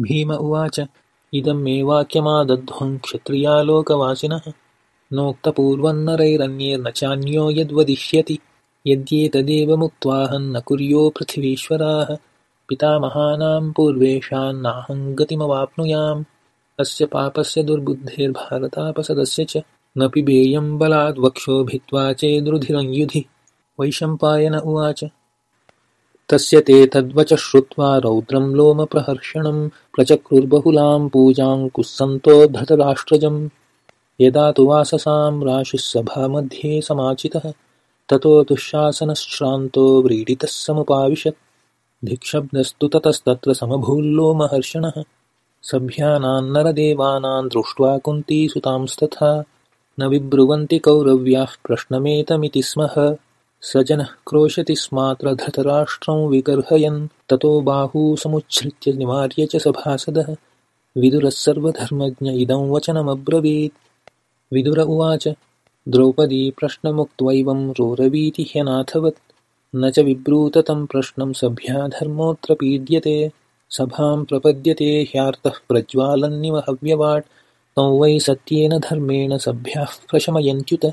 भीम उवाच। इदं मे वाक्यमादध्वं क्षत्रियालोकवासिनः। नोक्तपूर्वन्नरैरन्यैर्न चान्यो यद्वदिष्यति। यद्येतदेवमुक्त्वाहं न कुर्यो पृथिवीश्वराः। पितामहानां पूर्वेषान्नाहं गतिमवाप्नुयाम् अस्य पापस्य दुर्बुद्धेर्भारतापसदस्य च। न पिबेयं बलाद्वक्षो भित्त्वा चेद्रुधिरं युधि। वैशम्पायन उवाच तस्य ते तद्वचः श्रुत्वा रौद्रं लोमप्रहर्षणं प्रचक्रुर्बहुलां पूजाङ्कुस्सन्तो धृतराष्ट्रजम्। यदा तु वाससां राशिः सभामध्ये समाचितः ततो दुःशासनश्रान्तो व्रीडितः समुपाविशत्। धिक्षब्दस्तु ततस्तत्र समभूल्लोमहर्षणः। सभ्यानान्नरदेवानां दृष्ट्वा कुन्तीसुतांस्तथा न विब्रुवन्ति कौरव्याः प्रश्नमेतमिति स्मः स जनः क्रोशति स्मात्र धृतराष्ट्रं विगर्हयन् ततो बाहू समुच्छ्रित्य निवार्य च सभासदः। विदुरः सर्वधर्मज्ञ इदं वचनमब्रवीत्। विदुर उवाच द्रौपदी प्रश्नमुक्त्वैवं रोरवीति ह्यनाथवत्। न च विब्रूत तं प्रश्नं सभ्या धर्मोऽत्र पीड्यते। सभां प्रपद्यते ह्यार्तः प्रज्वालन्निव हव्यवाट्। तं वै सत्येन धर्मेण सभ्याः प्रशमयन्त्युत